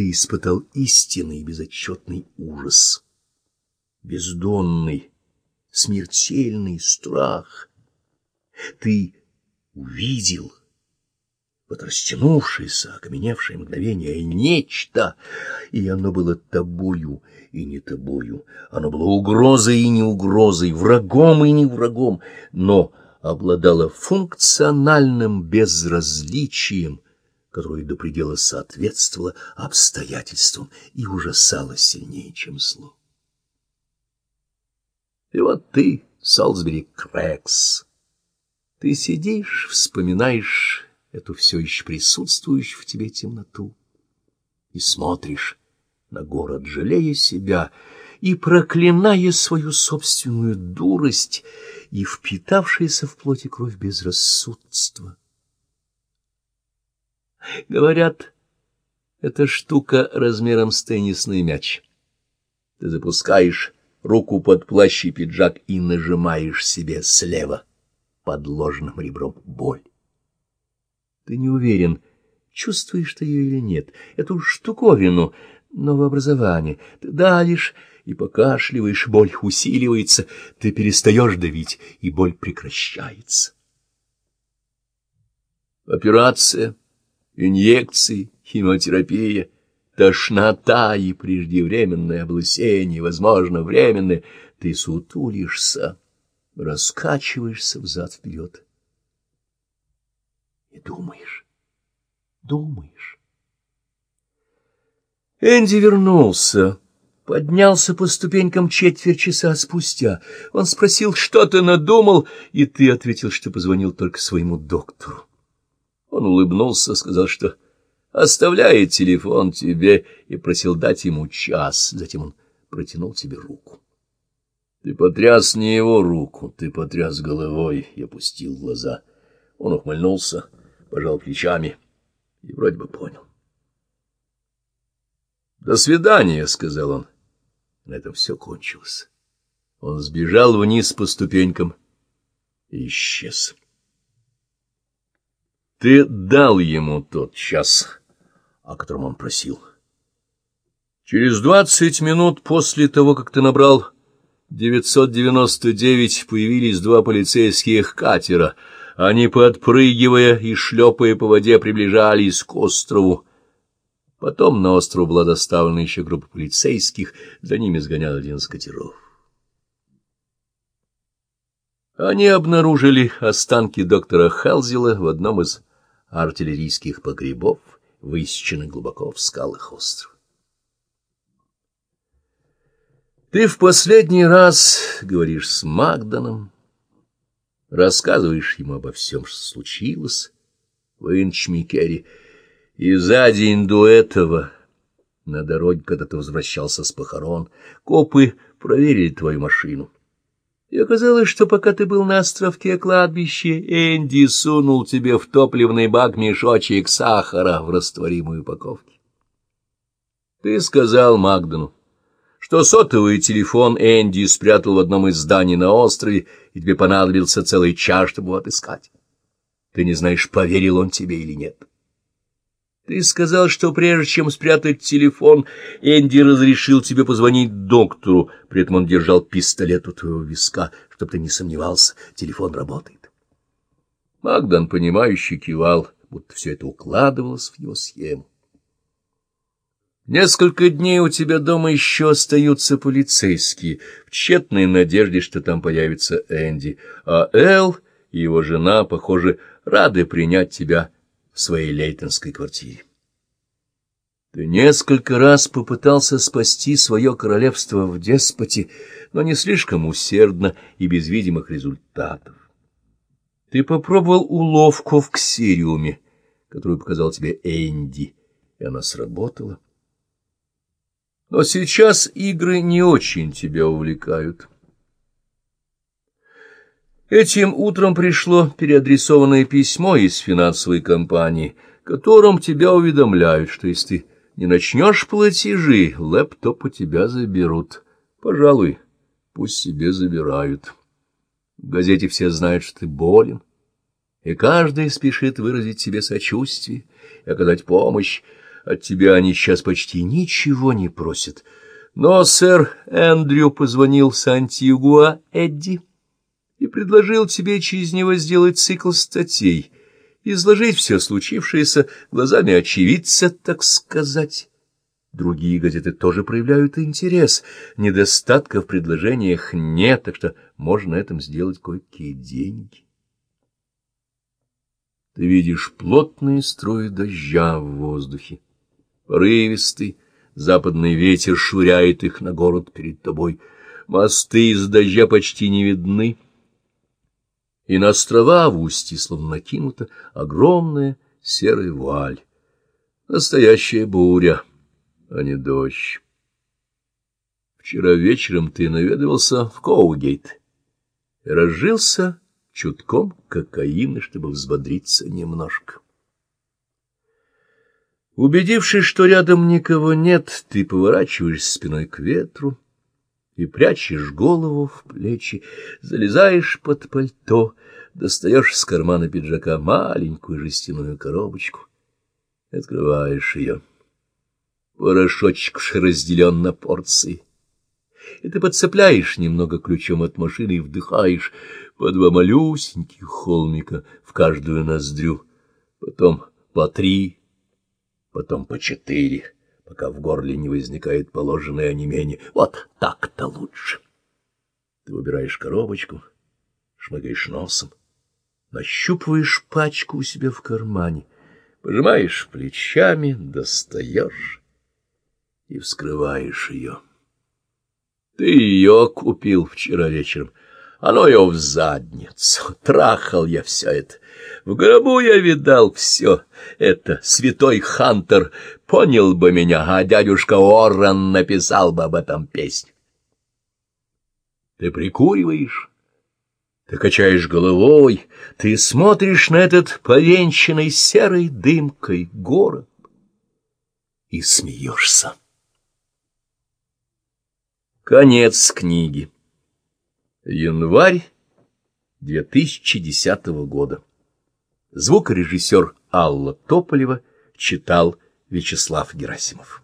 ты испытал истинный безотчетный ужас, бездонный, смертельный страх. Ты увидел вот растянувшееся, окаменевшее мгновение нечто, и оно было тобою и не тобою, оно было угрозой и не угрозой, врагом и не врагом, но обладало функциональным безразличием, которое до предела соответствовало обстоятельствам и ужасало сильнее, чем зло. И вот ты, Солсбери Крэкс, ты сидишь, вспоминаешь эту все еще присутствующую в тебе темноту и смотришь на город, жалея себя и проклиная свою собственную дурость и впитавшееся в плоти кровь безрассудства. Говорят, эта штука размером с теннисный мяч. Ты запускаешь руку под плащ и пиджак и нажимаешь себе слева под ложным ребром боль. Ты не уверен, чувствуешь ты ее или нет, эту штуковину новообразования. Ты давишь и покашливаешь, боль усиливается, ты перестаешь давить, и боль прекращается. Операция, инъекции, химиотерапия, тошнота и преждевременное облысение, возможно, временное, ты сутулишься, раскачиваешься взад-вперед и думаешь, думаешь. Энди вернулся, поднялся по ступенькам четверть часа спустя. Он спросил, что ты надумал, и ты ответил, что позвонил только своему доктору. Он улыбнулся, сказал, что оставляет телефон тебе, и просил дать ему час. Затем он протянул тебе руку. Ты потряс не его руку, ты потряс головой и опустил глаза. Он ухмыльнулся пожал плечами и вроде бы понял. «До свидания», — сказал он. На этом все кончилось. Он сбежал вниз по ступенькам и исчез. Ты дал ему тот час, о котором он просил. Через двадцать минут после того, как ты набрал 999, появились два полицейских катера — они, подпрыгивая и шлепая по воде, приближались к острову. Потом на остров была доставлена еще группа полицейских, за ними сгонял один из катеров. Они обнаружили останки доктора Хелзела в одном из артиллерийских погребов, высеченных глубоко в скалах острова. Ты в последний раз говоришь с Магданом, рассказываешь ему обо всем, что случилось в Инчмикере, и за день до этого, на дороге, когда ты возвращался с похорон, копы проверили твою машину. И оказалось, что пока ты был на островке кладбища, Энди сунул тебе в топливный бак мешочек сахара в растворимой упаковке. Ты сказал Магдану, что сотовый телефон Энди спрятал в одном из зданий на острове, и тебе понадобился целый час, чтобы его отыскать. Ты не знаешь, поверил он тебе или нет. Ты сказал, что прежде чем спрятать телефон, Энди разрешил тебе позвонить доктору, при этом он держал пистолет у твоего виска, чтобы ты не сомневался, телефон работает. Магдан, понимающий, кивал, будто все это укладывалось в его схему. Несколько дней у тебя дома еще остаются полицейские, в тщетной надежде, что там появится Энди, а Эл и его жена, похоже, рады принять тебя своей лейтонской квартире. Ты несколько раз попытался спасти свое королевство в деспоте, но не слишком усердно и без видимых результатов. Ты попробовал уловку в ксериуме, которую показал тебе Энди, и она сработала. Но сейчас игры не очень тебя увлекают. Этим утром пришло переадресованное письмо из финансовой компании, которым тебя уведомляют, что если ты не начнешь платежи, лэптоп у тебя заберут. Пожалуй, пусть себе забирают. В газете все знают, что ты болен, и каждый спешит выразить себе сочувствие и оказать помощь, От тебя они сейчас почти ничего не просят. Но сэр Эндрю позвонил Сантьягуа Эдди и предложил тебе через него сделать цикл статей, изложить все случившееся глазами очевидца, так сказать. Другие газеты тоже проявляют интерес. Недостатков в предложениях нет, так что можно на этом сделать кое-какие деньги. Ты видишь плотные струи дождя в воздухе. Порывистый западный ветер швыряет их на город перед тобой. Мосты из дождя почти не видны. И на острова в устье словно накинута огромная серая вуаль. Настоящая буря а не дождь. Вчера вечером ты наведывался в Коугейт разжился чутком кокаина, чтобы взбодриться немножко. Убедившись, что рядом никого нет, ты поворачиваешься спиной к ветру и прячешь голову в плечи, залезаешь под пальто, достаешь из кармана пиджака маленькую жестяную коробочку, открываешь ее. Порошочек разделен на порции. И ты подцепляешь немного ключом от машины и вдыхаешь по два малюсеньких холмика в каждую ноздрю, потом по три, потом по четыре, пока в горле не возникает положенное онемение. Вот так-то лучше. Ты выбираешь коробочку, шмыгаешь носом, нащупываешь пачку у себя в кармане, пожимаешь плечами, достаешь и вскрываешь ее. Ты ее купил вчера вечером. Оно ее в задницу. Трахал я все это. В гробу я видал все это. Святой Хантер понял бы меня, а дядюшка Орран написал бы об этом песню. Ты прикуриваешь, ты качаешь головой, ты смотришь на этот повенчанный серой дымкой город и смеешься. Конец книги. Январь 2010 года. Звукорежиссер Алла Тополева читал Вячеслав Герасимов.